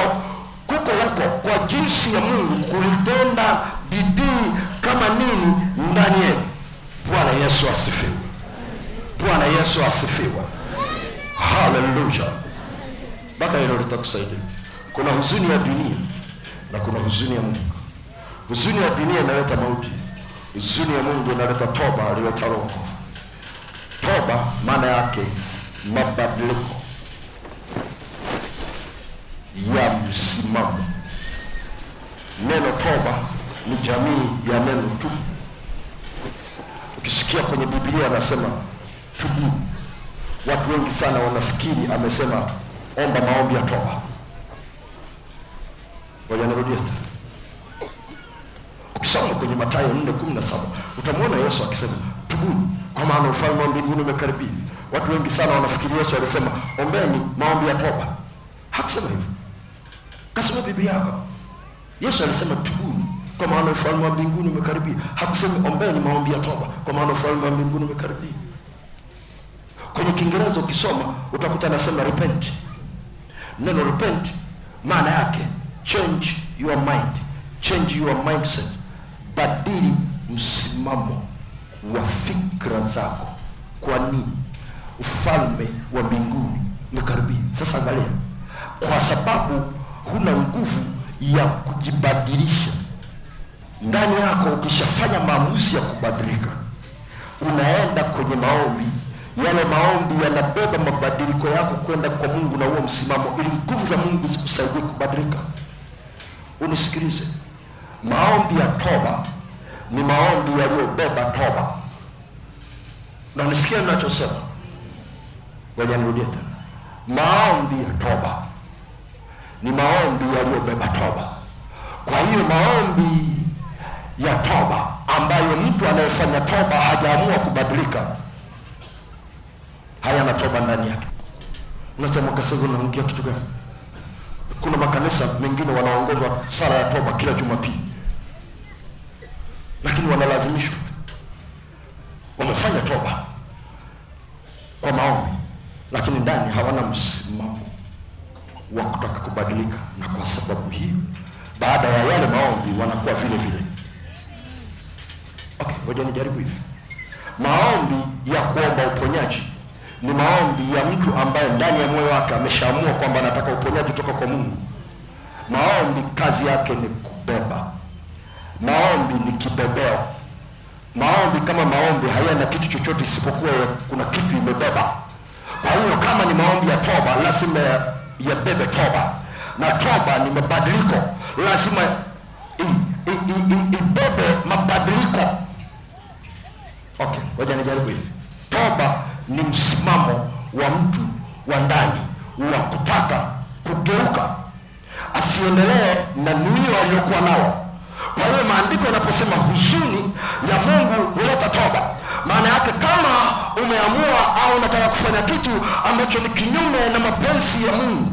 S1: kuko huko kwa jinsi ya mungu kulitenda bidii kama nini ndani yenu. Bwana yesu asifiwe. Bwana yesu asifiwe. Haleluya. Mpaka hilo litakusaidia. Kuna huzuni ya dunia na kuna huzuni ya mungu. Huzuni ya dunia inaleta mauti. Huzuni ya mungu inaleta toba alileta roho. Toba maana yake mabadiliko ya msimamo neno toba ni jamii ya neno tu. Ukisikia kwenye biblia anasema tubu. Watu wengi sana wanafikiri amesema omba maombi ya toba. Ngoja nirudie tena. Ukisoma kwenye na saba utamwona yesu akisema tubuni kwa maana ufalme wa mbinguni umekaribia watu wengi sana wanafikiria yesu alisema ombeni maombi ya toba. Hakusema hivyo. Kasoma biblia yako. Yesu alisema tubuni kwa maana ufalme wa mbinguni umekaribia. Hakusema ombeni maombi ya toba kwa maana ufalme wa mbinguni umekaribia. Kwenye kiingereza ukisoma utakuta anasema repent. Neno repent maana yake change your mind change your mindset. Badili msimamo wa fikra zako. Kwa nini ufalme wa mbinguni umekaribia. Sasa angalia kwa sababu huna nguvu ya kujibadilisha ndani yako ukishafanya maamuzi ya kubadilika unaenda kwenye maombi. Yale maombi yanabeba mabadiliko yako kwenda kwa mungu na huo msimamo ili nguvu za mungu zikusaidie kubadilika. Unisikilize. Maombi ya toba ni maombi yaliyobeba toba. Na nisikia ninachosema ngoja nirudie tena. Maombi ya toba. Ni maombi yaliyobeba toba. Kwa hiyo maombi ya toba ambayo mtu anayefanya toba hajaamua kubadilika hayana toba ndani yake. Unasema kasego naongea kitu gani? Kuna makanisa mengine wanaongozwa sala ya toba kila jumapili lakini wanalazimishwa. Wamefanya toba lakini ndani hawana msimamo wa kutaka kubadilika, na kwa sababu hiyo baada ya yale maombi wanakuwa vile vile. Okay, ngoja nijaribu hivi. Maombi ya kuomba uponyaji ni maombi ya mtu ambaye ndani ya moyo wake ameshaamua kwamba anataka uponyaji kutoka kwa Mungu. Maombi kazi yake ni kubeba, maombi ni kibebeo. Maombi kama maombi hayana kitu chochote isipokuwa kuna kitu imebeba kwa hiyo kama ni maombi ya toba lazima ya- yabebe toba. Na toba ni mabadiliko. Lazima ibebe mabadiliko. Okay ngoja nijaribu hivi. Toba ni msimamo wa mtu wa ndani wa kutaka kugeuka. Asiendelee na nuio aliyokuwa nao. Kwa hiyo maandiko yanaposema huzuni ya mungu huleta toba. Maana yake kama umeamua au unataka kufanya kitu ambacho ni kinyume na mapenzi ya mungu.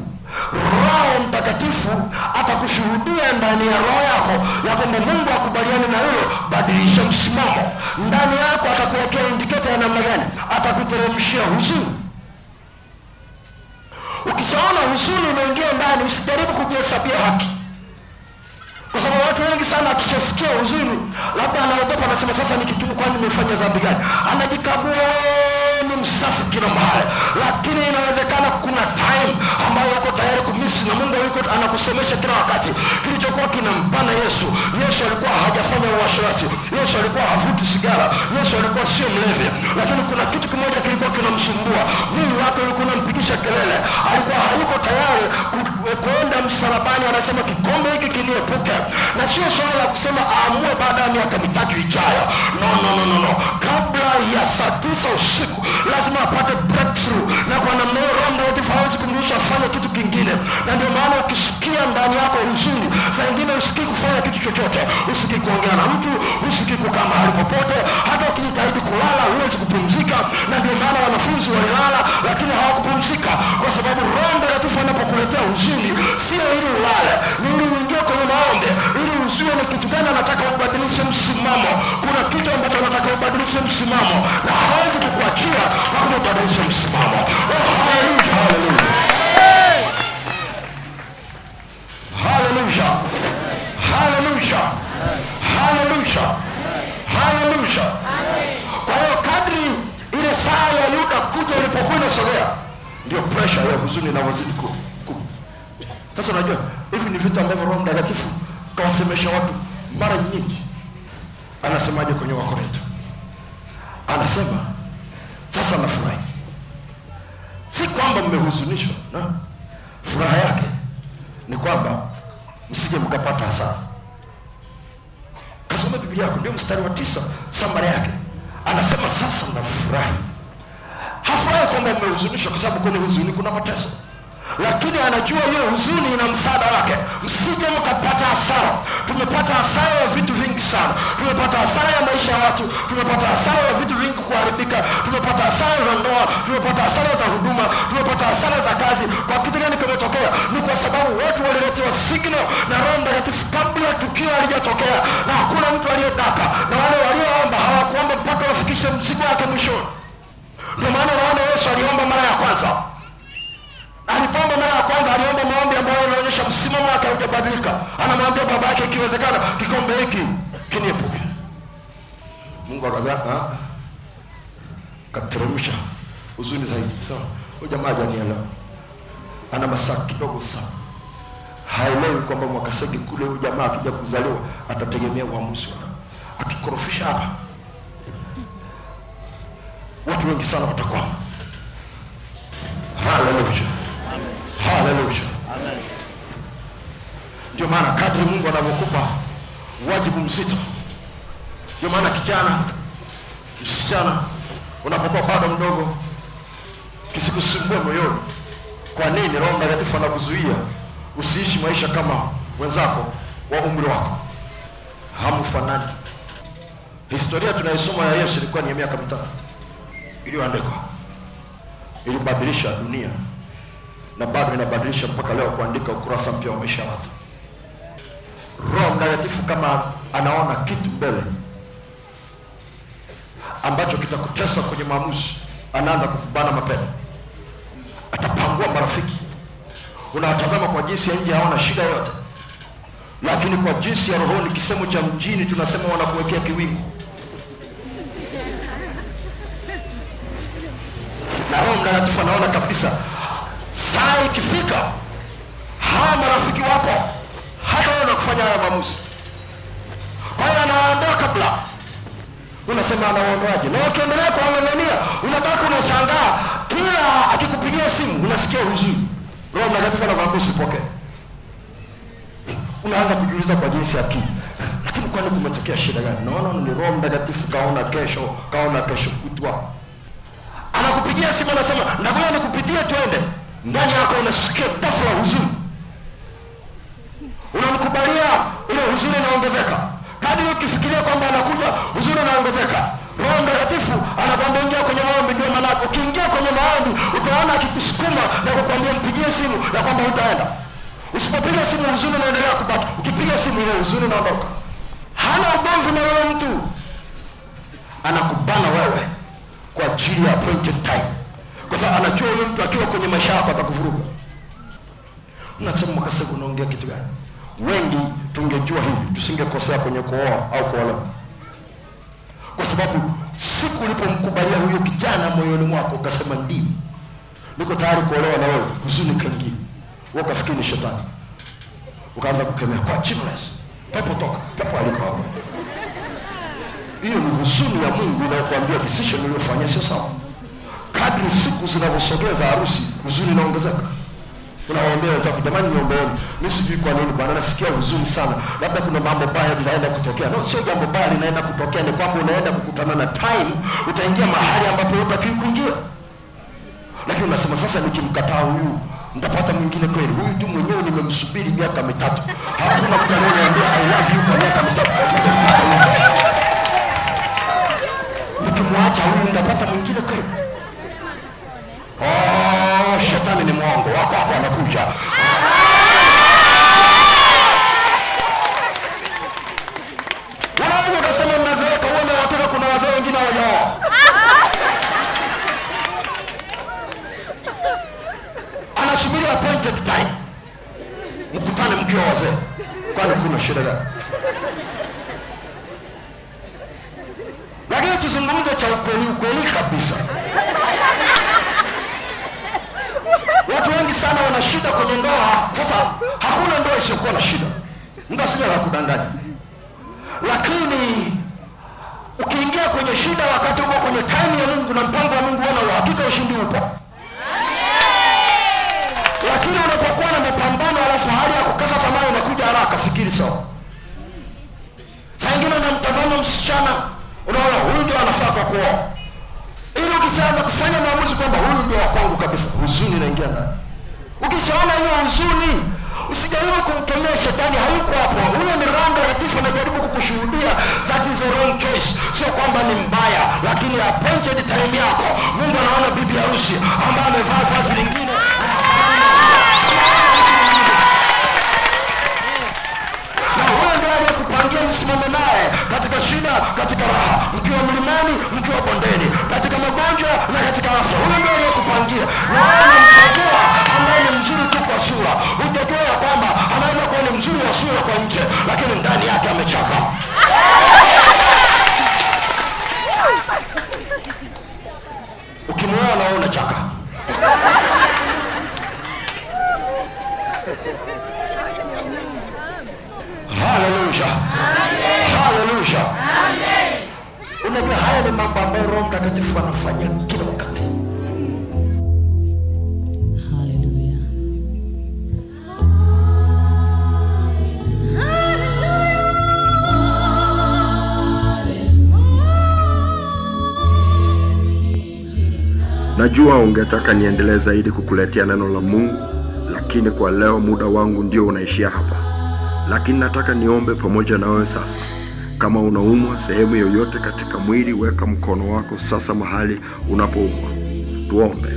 S1: Roho mtakatifu atakushuhudia ndani ya roho yako ya kwamba mungu akubaliani na hilo badilisha msimamo. Ndani yako atakuwekea indiketa ya namna gani? Atakuteremshia huzuni. Ukishaona huzuni unaingia ndani usijaribu kujihesabia haki kwa sababu watu wengi sana akishasikia uzuri, labda anaogopa anasema sasa nikitubu kwani nimefanya dhambi gani? Anajikagua "Wewe ni msafi kila mahali. Lakini inawezekana kuna time ambayo uko tayari kumisi na mungu yuko anakusemesha kila wakati. Kilichokuwa kinampana yesu yesu alikuwa hajafanya uasherati. Yesu alikuwa havuti sigara. Yesu alikuwa sio mlevi. Lakini kuna kitu kimoja kilikuwa kinamsumbua. Mwili wake ulikuwa unampigisha kelele. Alikuwa hayuko tayari kuenda msalabani. Anasema kikombe hiki kiniepuke na sio swala la kusema aamue baada ya miaka mitatu ijayo. No, no, no, no, no. kabla ya usiku. Lazima apate breakthrough. Na kwa namna hiyo roho mtakatifu hawezi kumruhusu afanye kitu kingine. Na ndio maana ukisikia ndani yako huzuni saa ingine usikii kufanya kitu chochote. Usikii kuongea na mtu usikii kukaa mahali popote. Hata ukijitahidi kulala huwezi kupumzika. Na ndio maana wanafunzi walilala lakini hawakupumzika. Kwa sababu roho mtakatifu anapokuletea huzuni sio ili ulale ni ili uingie kwenye maombi ili ujue ni kitu gani anataka ubadilishe msimamo. Kuna kitu ambacho anataka ubadilishe msimamo na hawezi kukuachia kama ubadilishe msimamo. Ndio presha ya huzuni inavyozidi ku. sasa unajua hivi ni vitu ambavyo roho mtakatifu kawasemesha watu mara nyingi. Anasemaje kwenye wakorinto? Anasema sasa nafurahi. Si kwamba mmehuzunishwa na furaha yake ni kwamba msije mkapata hasara. Kasoma biblia yako ndio mstari wa tisa sambara yake. Anasema sasa nafurahi. Hafurahi kwamba mmehuzunishwa kwa sababu kwenye huzuni kuna mateso lakini anajua hiyo huzuni ina msaada wake. Msije mkapata hasara. Tumepata hasara ya vitu vingi sana. Tumepata hasara ya maisha ya watu. Tumepata hasara ya vitu vingi kuharibika. Tumepata hasara za ndoa. Tumepata hasara za huduma. Tumepata hasara za kazi. Kwa kitu gani kimetokea? Ni kwa sababu watu waliletewa signal na roho mtakatifu kabla tukio halijatokea. Na hakuna mtu aliyedaka. Na wale walioomba hawakuomba mpaka wafikishe mzigo ikiwezekana kikombe hiki kiniepuke. Mungu akaza kateremsha huzuni zaidi. Sawa. Huyu jamaa hajanielewa. Ana masaa kidogo sana. Haelewi kwamba mwakasege kule huyu jamaa akija kuzaliwa atategemea uamuzi wa akikorofisha hapa watu wengi sana watakwama. Haleluya haleluya ndio maana kadri mungu anavyokupa wajibu mzito. Ndio maana kijana msichana unapokuwa bado mdogo kisikusumbue moyoni. Kwa nini? Roho mtakatifu anakuzuia usiishi maisha kama wenzako wa umri wako. Hamfanani historia tunayosoma ya yesu ilikuwa ni ya miaka mitatu iliyoandikwa. Ilibadilisha dunia. Na bado inabadilisha mpaka leo kuandika ukurasa mpya wa maisha ya watu roho mtakatifu kama anaona kitu mbele ambacho kitakutesa kwenye maamuzi anaanza kukubana mapema. Atapangua marafiki. Unawatazama kwa jinsi ya nje hawana shida yote lakini kwa jinsi ya rohoni kisemo cha mjini tunasema wanakuwekea kiwingu. Na roho mtakatifu anaona kabisa saa ikifika hawa marafiki wapo hata waweza kufanya haya maamuzi. Kwa hiyo anawaondoa kabla. Unasema anawaondoaje na wakiendelea kuwang'ang'ania unabaki unashangaa. Kila akikupigia simu unasikia huzuni roho mtakatifu anakwambia usipokee unaanza kujiuliza kwa jinsi ya akili. Lakini kwani kumetokea shida gani? Naona ni roho mtakatifu kaona kesho kaona kesho kutwa. Anakupigia simu anasema nakuja nikupitie twende. Ndani yako unasikia ghafla huzuni unamkubalia ile huzuni inaongezeka. Kadi ukifikiria kwamba anakuja huzuni inaongezeka. Roho mtakatifu anakwambia ingia kwenye maombi ndio maanake ukiingia kwenye maombi utaona akikusukuma na kukwambia mpigie simu na kwamba utaenda usipopiga simu huzuni unaendelea kubaki. Ukipiga simu ile huzuni inaondoka. Hana ugomvi na wewe mtu. Anakubana wewe kwa ajili ya appointed time. Kwa sababu anajua huyo mtu akiwa kwenye maisha yako atakuvuruga. Unasema mwakasema unaongea kitu gani wengi tungejua hivi tusingekosea kwenye kuoa au kuolewa. Kwa sababu siku ulipomkubalia huyo kijana moyoni mwako ukasema ndio niko tayari kuolewa na wewe huzuni kaingia wewe ukafikiri ni shetani. Ukaanza kukemea kwa la pepo toka pepo aliko hapo. Hiyo ni huzuni ya mungu inayokuambia decision uliyofanya sio sawa. Kadri siku zinavyosogea za harusi huzuni inaongezeka unawaombea wenzako jamani niombeeni mi sijui kwa nini bwana nasikia huzuni sana. Labda kuna mambo baya linaenda kutokea. No sio jambo baya linaenda kutokea ni kwamba unaenda kukutana na time utaingia mahali ambapo utakiwi kuingia. Lakini unasema sasa nikimkataa huyu nitapata mwingine kweli? Huyu tu mwenyewe nimemsubiri miaka mitatu. Hakuna mtu anayeniambia i love you kwa miaka mitatu. Nikimwacha huyu nitapata mwingine kweli? Oh, shetani ni mwongo. Wako hapo anakuja ni mambo ambayo roho mtakatifu anafanya kila wakati.
S3: Najua ungetaka niendelee zaidi kukuletea neno la mungu lakini kwa leo muda wangu ndio unaishia hapa. Lakini nataka niombe pamoja na wewe sasa kama unaumwa sehemu yoyote katika mwili weka mkono wako sasa mahali unapoumwa. Tuombe